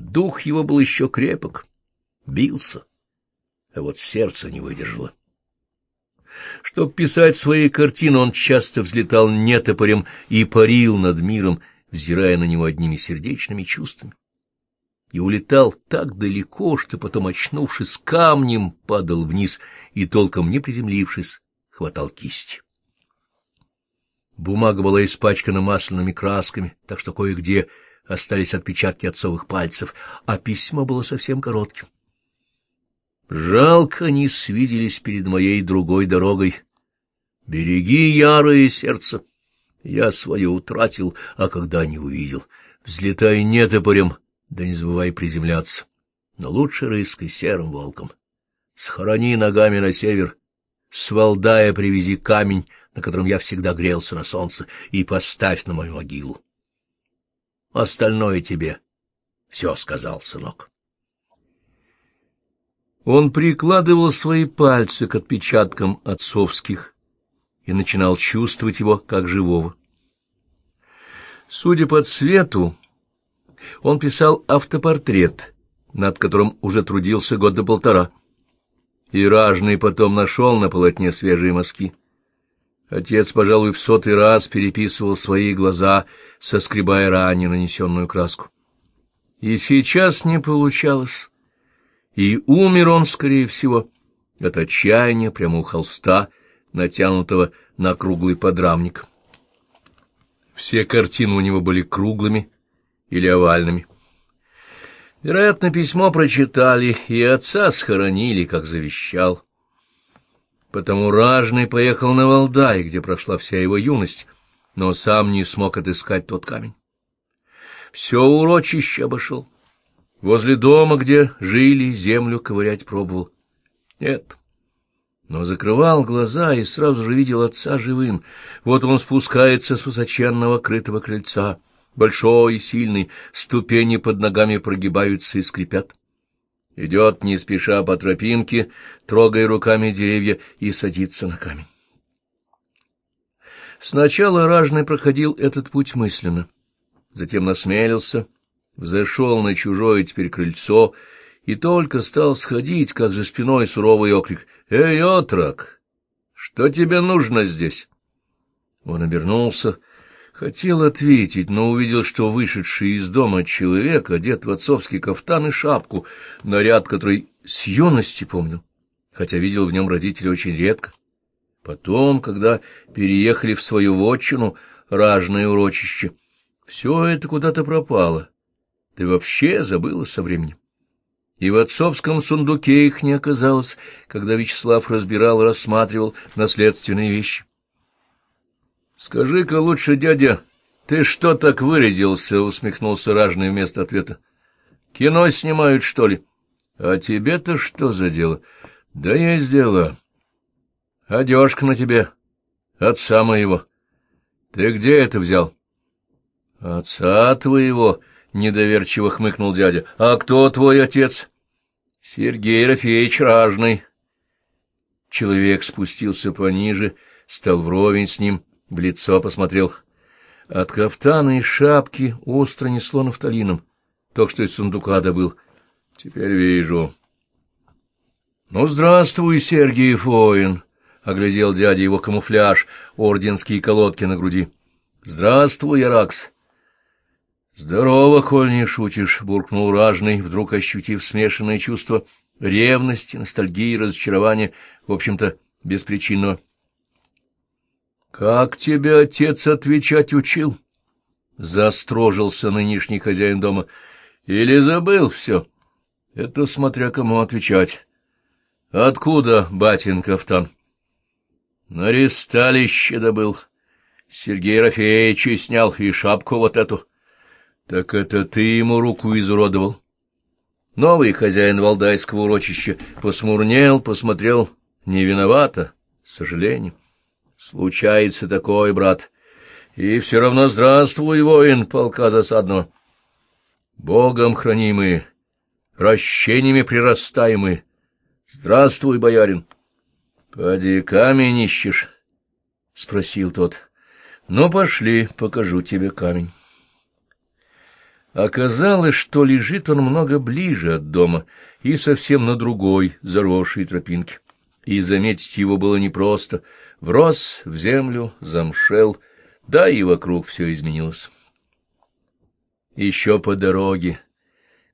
Дух его был еще крепок, бился, а вот сердце не выдержало. Чтоб писать свои картины, он часто взлетал нетопорем и парил над миром, взирая на него одними сердечными чувствами. И улетал так далеко, что потом, очнувшись камнем, падал вниз и, толком не приземлившись, хватал кисти. Бумага была испачкана масляными красками, так что кое-где остались отпечатки отцовых пальцев, а письмо было совсем коротким. Жалко они свиделись перед моей другой дорогой. Береги ярое сердце. Я свое утратил, а когда не увидел. Взлетай нетопорем, да не забывай приземляться. Но лучше рыской серым волком. Схорони ногами на север. С Валдая привези камень, на котором я всегда грелся на солнце, и поставь на мою могилу. Остальное тебе все сказал, сынок. Он прикладывал свои пальцы к отпечаткам отцовских и начинал чувствовать его как живого. Судя по цвету, он писал автопортрет, над которым уже трудился год до полтора. И ражный потом нашел на полотне свежие мазки. Отец, пожалуй, в сотый раз переписывал свои глаза, соскребая ранее нанесенную краску. И сейчас не получалось. И умер он, скорее всего, от отчаяния прямо у холста, натянутого на круглый подрамник. Все картины у него были круглыми или овальными. Вероятно, письмо прочитали, и отца схоронили, как завещал. Потому Ражный поехал на Валдай, где прошла вся его юность, но сам не смог отыскать тот камень. Все урочище обошел. Возле дома, где жили, землю ковырять пробовал. Нет. Но закрывал глаза и сразу же видел отца живым. Вот он спускается с высоченного крытого крыльца. Большой и сильный, ступени под ногами прогибаются и скрипят. Идет не спеша по тропинке, трогая руками деревья, и садится на камень. Сначала Ражный проходил этот путь мысленно, затем насмелился — взошел на чужое теперь крыльцо и только стал сходить, как за спиной суровый оклик. «Эй, отрок, что тебе нужно здесь?» Он обернулся, хотел ответить, но увидел, что вышедший из дома человек одет в отцовский кафтан и шапку, наряд, который с юности помнил, хотя видел в нем родителей очень редко. Потом, когда переехали в свою вотчину, ражное урочище, все это куда-то пропало ты вообще забыла со временем. И в отцовском сундуке их не оказалось, когда Вячеслав разбирал рассматривал наследственные вещи. — Скажи-ка лучше, дядя, ты что так вырядился? — усмехнулся ражный вместо ответа. — Кино снимают, что ли? — А тебе-то что за дело? — Да есть дело. — Одежка на тебе. Отца моего. Ты где это взял? — Отца твоего, — недоверчиво хмыкнул дядя. — А кто твой отец? — Сергей Рафеевич Ражный. Человек спустился пониже, стал вровень с ним, в лицо посмотрел. От кафтана и шапки остро несло нафталином. Только что из сундука добыл. Теперь вижу. — Ну, здравствуй, Сергей Фоин! — оглядел дядя его камуфляж, орденские колодки на груди. — Здравствуй, Аракс! «Здорово, коль не шутишь», — буркнул ражный, вдруг ощутив смешанное чувство ревности, ностальгии и разочарования, в общем-то, беспричинного. «Как тебя отец отвечать учил?» — застрожился нынешний хозяин дома. «Или забыл все?» «Это смотря кому отвечать». «Откуда батин кафтан?» «На ресталище добыл. Сергей Рафеевич снял и шапку вот эту». Так это ты ему руку изуродовал? Новый хозяин валдайского урочища посмурнел, посмотрел, не виновата, с сожалением. Случается такое, брат. И все равно здравствуй, воин полка засадного. Богом хранимые, ращениями прирастаемые. Здравствуй, боярин. Поди камень ищешь? — спросил тот. — Ну, пошли, покажу тебе камень. Оказалось, что лежит он много ближе от дома и совсем на другой заросшей тропинке. И заметить его было непросто. Врос в землю, замшел, да и вокруг все изменилось. Еще по дороге,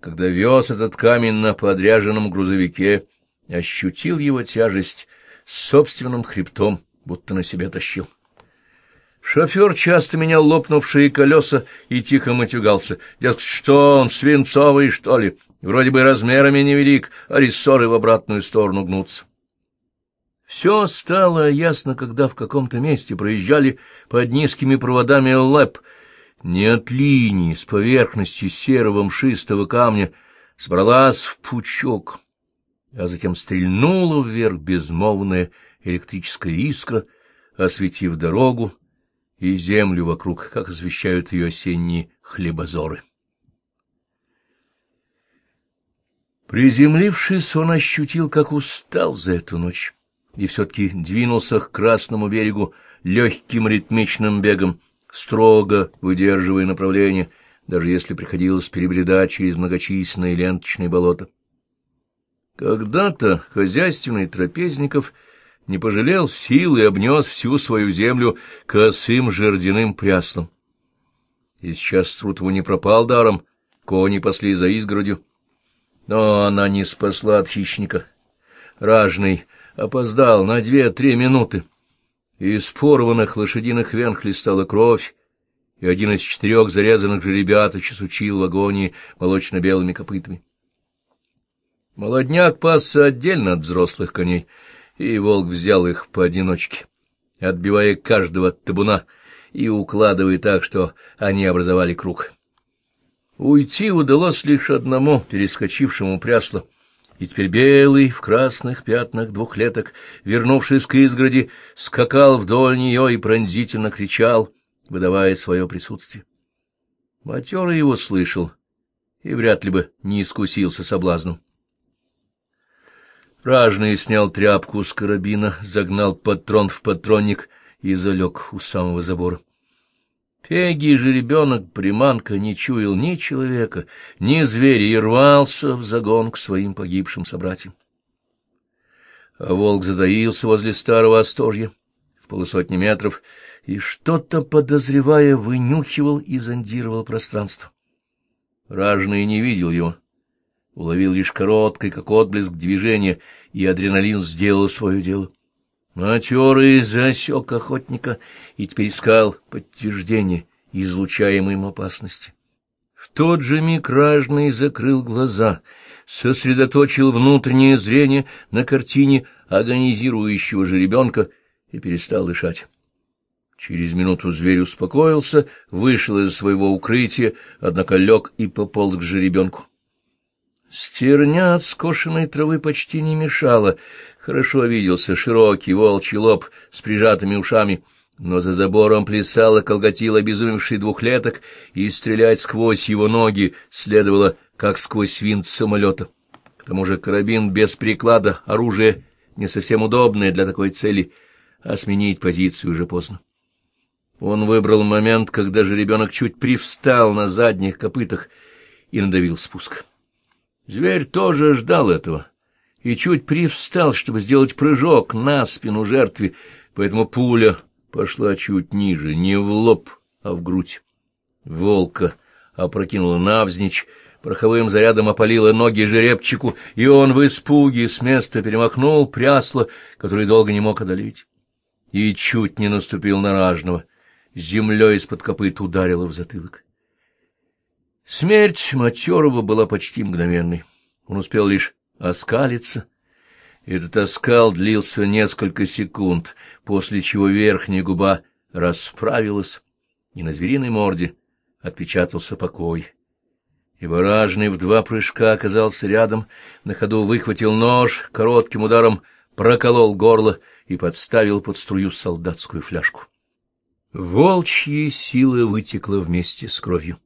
когда вез этот камень на подряженном грузовике, ощутил его тяжесть собственным хребтом, будто на себя тащил. Шофер часто менял лопнувшие колеса и тихо матюгался. Дескать, что он, свинцовый, что ли? Вроде бы размерами невелик, а рессоры в обратную сторону гнутся. Все стало ясно, когда в каком-то месте проезжали под низкими проводами лэп. Не от линии, с поверхности серого мшистого камня сбралась в пучок, а затем стрельнула вверх безмолвная электрическая искра, осветив дорогу, и землю вокруг, как освещают ее осенние хлебозоры. Приземлившись, он ощутил, как устал за эту ночь, и все-таки двинулся к красному берегу легким ритмичным бегом, строго выдерживая направление, даже если приходилось перебредать через многочисленные ленточные болота. Когда-то хозяйственный Трапезников — не пожалел сил и обнес всю свою землю косым жердяным пряслом. И сейчас труд его не пропал даром, кони пасли за изгородью. Но она не спасла от хищника. Ражный опоздал на две-три минуты. Из порванных лошадиных вен хлестала кровь, и один из четырех зарезанных жеребят учил в агонии молочно-белыми копытами. Молодняк пасся отдельно от взрослых коней — и волк взял их поодиночке, отбивая каждого от табуна и укладывая так, что они образовали круг. Уйти удалось лишь одному, перескочившему прясло, и теперь белый в красных пятнах двухлеток, вернувшись к изгороди, скакал вдоль нее и пронзительно кричал, выдавая свое присутствие. Матерый его слышал и вряд ли бы не искусился соблазном. Ражный снял тряпку с карабина, загнал патрон в патронник и залег у самого забора. Пеги же ребенок, приманка, не чуял ни человека, ни зверя и рвался в загон к своим погибшим собратьям. А волк затаился возле старого осторья в полусотни метров и, что-то подозревая, вынюхивал и зондировал пространство. Ражный не видел его уловил лишь короткий, как отблеск движения, и адреналин сделал свое дело. Матерый засек охотника и теперь искал подтверждение излучаемой им опасности. В тот же миг ражный закрыл глаза, сосредоточил внутреннее зрение на картине агонизирующего же ребенка и перестал дышать. Через минуту зверь успокоился, вышел из своего укрытия, однако лег и пополз к жеребенку. Стерня от скошенной травы почти не мешала. Хорошо виделся широкий волчий лоб с прижатыми ушами, но за забором плясал и колготил обезумевший двухлеток, и стрелять сквозь его ноги следовало, как сквозь винт самолета. К тому же карабин без приклада, оружие не совсем удобное для такой цели, а сменить позицию уже поздно. Он выбрал момент, когда же ребенок чуть привстал на задних копытах и надавил спуск. Зверь тоже ждал этого и чуть привстал, чтобы сделать прыжок на спину жертве, поэтому пуля пошла чуть ниже, не в лоб, а в грудь. Волка опрокинула навзничь, пороховым зарядом опалила ноги жеребчику, и он в испуге с места перемахнул прясло, которое долго не мог одолеть, и чуть не наступил на ражного. Землей из-под копыт ударила в затылок. Смерть Матерова была почти мгновенной. Он успел лишь оскалиться. Этот оскал длился несколько секунд, после чего верхняя губа расправилась, и на звериной морде отпечатался покой. И ражный в два прыжка оказался рядом, на ходу выхватил нож, коротким ударом проколол горло и подставил под струю солдатскую фляжку. Волчья сила вытекла вместе с кровью.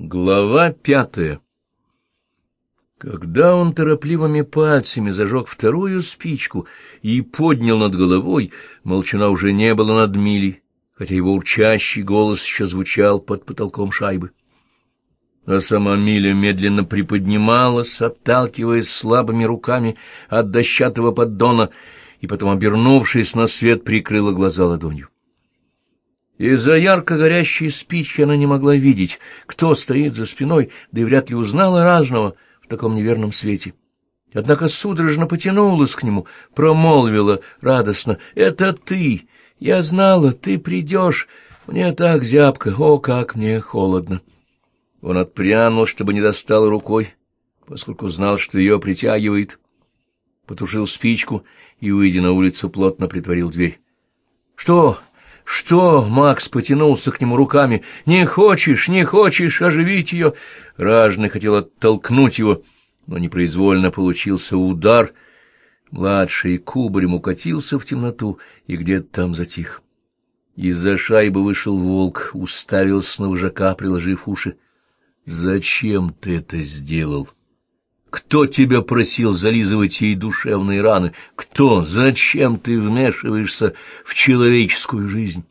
Глава пятая Когда он торопливыми пальцами зажег вторую спичку и поднял над головой, молчана уже не было над милей, хотя его урчащий голос еще звучал под потолком шайбы. а сама Миля медленно приподнималась, отталкиваясь слабыми руками от дощатого поддона, и потом, обернувшись на свет, прикрыла глаза ладонью. Из-за ярко горящей спички она не могла видеть, кто стоит за спиной, да и вряд ли узнала разного в таком неверном свете. Однако судорожно потянулась к нему, промолвила радостно, «Это ты! Я знала, ты придешь! Мне так зябко, о, как мне холодно!» Он отпрянул, чтобы не достал рукой, поскольку знал, что ее притягивает. Потушил спичку и, выйдя на улицу, плотно притворил дверь. — Что? Что? — Макс потянулся к нему руками. — Не хочешь, не хочешь оживить ее? Ражный хотел оттолкнуть его, но непроизвольно получился удар. Младший кубарем укатился в темноту и где-то там затих. Из-за шайбы вышел волк, уставился на вожака, приложив уши. Зачем ты это сделал? Кто тебя просил зализывать ей душевные раны? Кто? Зачем ты вмешиваешься в человеческую жизнь?